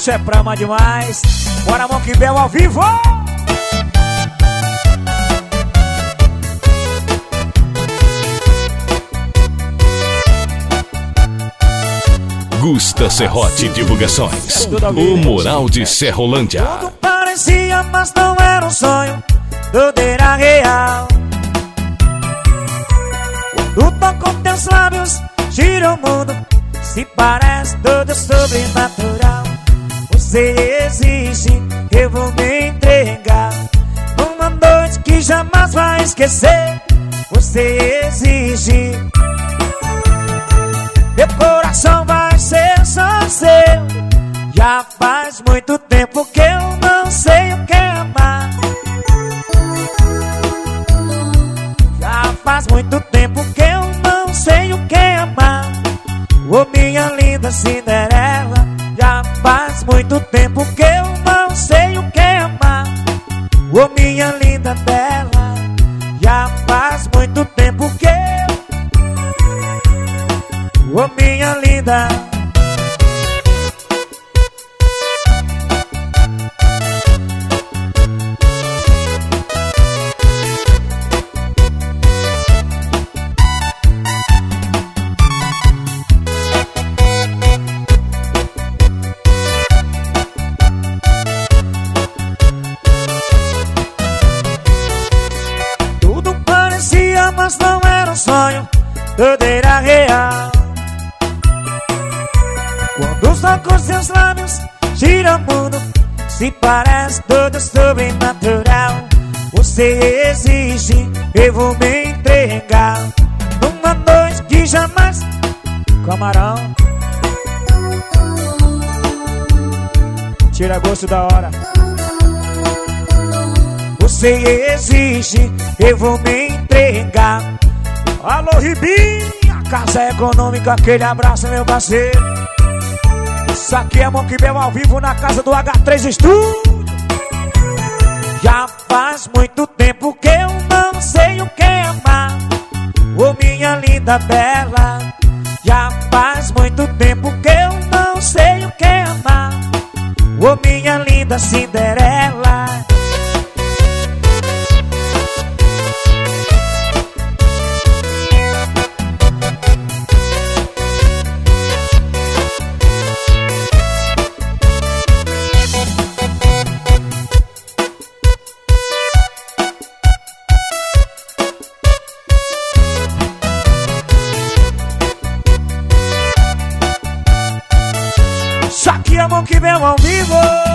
Isso é prama demais. Bora, Monkey Bell ao vivo! Gusta Serrote Divulgações. O Moral de Serrolândia. Tudo parecia, mas não era um sonho. Tudo era real. Quando toco teus lábios, gira o mundo. Se parece tudo sobrenatural. Você existe, eu vou me entregar. Numa noite que jamais vai esquecer. Você existe. Meu coração vai ser só seu. Já faz muito tempo que eu não sei o que é amar. Já faz muito tempo que eu não sei o que é amar. Ô minha linda Cinderela, faz muito tempo que eu não sei o que é amar. Ô minha linda bela, já faz muito tempo que eu Ô minha linda mas não era um sonho era real. Quando os tocos seus lábios gira o mundo Se parece tudo sobrenatural Você existe, eu vou me entregar Numa noite que jamais Camarão Tira gosto da hora. Você existe, eu vou me entregar Alô Ribinha, Casa Econômica, aquele abraço meu parceiro. Isso aqui é Monkey Bell ao vivo na casa do H3 Studio. Já faz muito tempo que eu não sei o que é amar. Ô minha linda bela Já faz muito tempo que eu não sei o que é amar. Ô minha linda Cinderela Isso aqui é Monkey Bell ao vivo